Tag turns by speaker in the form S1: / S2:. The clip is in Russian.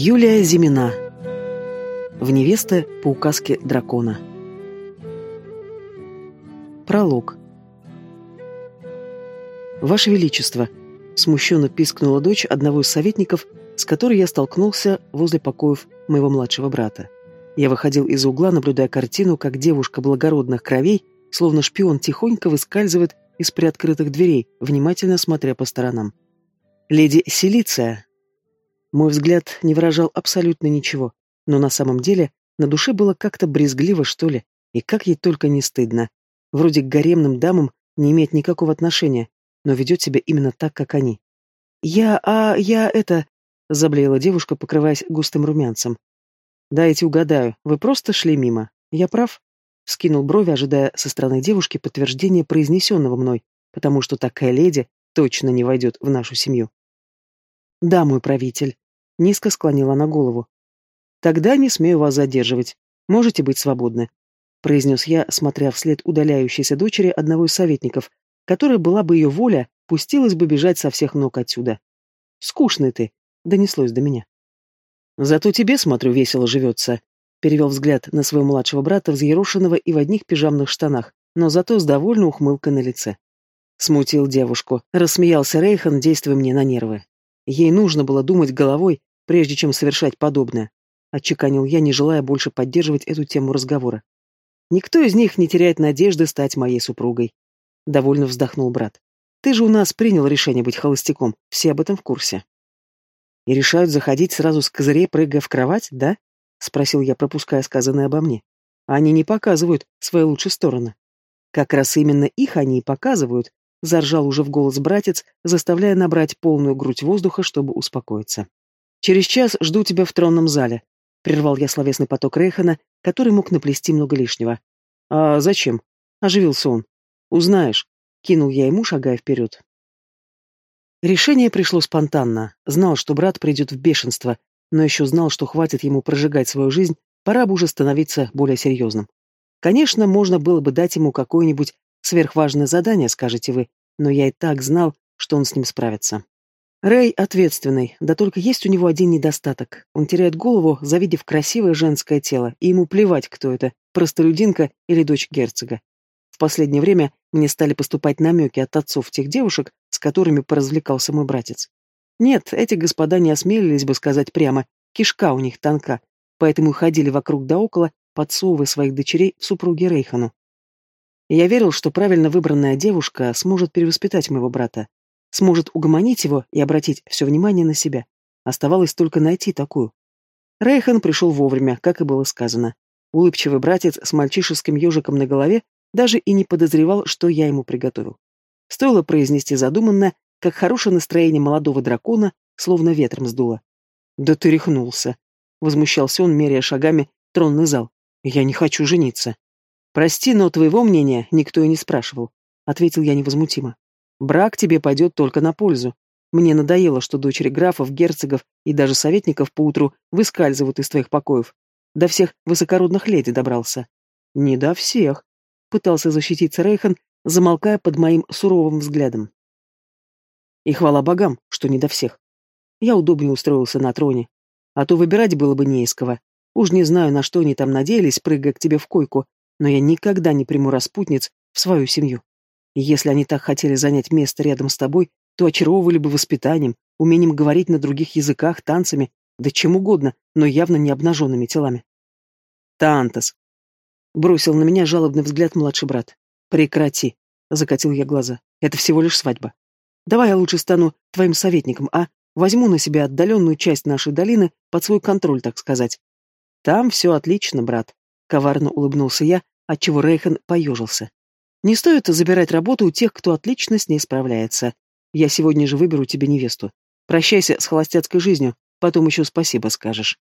S1: Юлия Зимина. В невесты по указке дракона. Пролог. Ваше Величество, смущенно пискнула дочь одного из советников, с которой я столкнулся возле покоев моего младшего брата. Я выходил из угла, наблюдая картину, как девушка благородных кровей, словно шпион, тихонько выскальзывает из приоткрытых дверей, внимательно смотря по сторонам. Леди Селиция. Мой взгляд не выражал абсолютно ничего, но на самом деле на душе было как-то брезгливо, что ли, и как ей только не стыдно. Вроде к гаремным дамам не имеет никакого отношения, но ведет себя именно так, как они. «Я... а... я это...» — заблеяла девушка, покрываясь густым румянцем. «Дайте угадаю, вы просто шли мимо. Я прав?» Скинул брови, ожидая со стороны девушки подтверждения произнесенного мной, потому что такая леди точно не войдет в нашу семью. «Да, мой правитель», — низко склонила на голову. «Тогда не смею вас задерживать. Можете быть свободны», — произнес я, смотря вслед удаляющейся дочери одного из советников, которая была бы ее воля, пустилась бы бежать со всех ног отсюда. «Скучный ты», — донеслось до меня. «Зато тебе, смотрю, весело живется», Перевел взгляд на своего младшего брата, взъерошенного и в одних пижамных штанах, но зато с довольной ухмылкой на лице. Смутил девушку. Рассмеялся Рейхан, действуя мне на нервы. Ей нужно было думать головой, прежде чем совершать подобное. Отчеканил я, не желая больше поддерживать эту тему разговора. Никто из них не теряет надежды стать моей супругой. Довольно вздохнул брат. Ты же у нас принял решение быть холостяком, все об этом в курсе. И решают заходить сразу с козырей, прыгая в кровать, да? — спросил я, пропуская сказанное обо мне. «Они не показывают свои лучшие стороны». «Как раз именно их они и показывают», — заржал уже в голос братец, заставляя набрать полную грудь воздуха, чтобы успокоиться. «Через час жду тебя в тронном зале», — прервал я словесный поток Рейхана, который мог наплести много лишнего. «А зачем?» — оживился он. «Узнаешь», — кинул я ему, шагая вперед. Решение пришло спонтанно. Знал, что брат придет в бешенство, но еще знал, что хватит ему прожигать свою жизнь, пора бы уже становиться более серьезным. Конечно, можно было бы дать ему какое-нибудь сверхважное задание, скажете вы, но я и так знал, что он с ним справится. Рэй ответственный, да только есть у него один недостаток. Он теряет голову, завидев красивое женское тело, и ему плевать, кто это, простолюдинка или дочь герцога. В последнее время мне стали поступать намеки от отцов тех девушек, с которыми поразвлекался мой братец. Нет, эти господа не осмелились бы сказать прямо, кишка у них тонка, поэтому ходили вокруг да около, подсовывая своих дочерей в супруги Рейхану. Я верил, что правильно выбранная девушка сможет перевоспитать моего брата, сможет угомонить его и обратить все внимание на себя. Оставалось только найти такую. Рейхан пришел вовремя, как и было сказано. Улыбчивый братец с мальчишеским ежиком на голове даже и не подозревал, что я ему приготовил. Стоило произнести задуманное, как хорошее настроение молодого дракона словно ветром сдуло. «Да ты рехнулся!» — возмущался он, меряя шагами тронный зал. «Я не хочу жениться». «Прости, но твоего мнения никто и не спрашивал», — ответил я невозмутимо. «Брак тебе пойдет только на пользу. Мне надоело, что дочери графов, герцогов и даже советников поутру выскальзывают из твоих покоев. До всех высокородных леди добрался». «Не до всех», — пытался защититься Рейхан, замолкая под моим суровым взглядом. И хвала богам, что не до всех. Я удобнее устроился на троне. А то выбирать было бы не из кого. Уж не знаю, на что они там надеялись, прыгая к тебе в койку, но я никогда не приму распутниц в свою семью. И если они так хотели занять место рядом с тобой, то очаровывали бы воспитанием, умением говорить на других языках, танцами, да чем угодно, но явно не обнаженными телами. Тантас. Бросил на меня жалобный взгляд младший брат. Прекрати. Закатил я глаза. Это всего лишь свадьба. Давай я лучше стану твоим советником, а? Возьму на себя отдаленную часть нашей долины под свой контроль, так сказать. Там все отлично, брат. Коварно улыбнулся я, отчего Рейхан поежился. Не стоит забирать работу у тех, кто отлично с ней справляется. Я сегодня же выберу тебе невесту. Прощайся с холостяцкой жизнью, потом еще спасибо скажешь.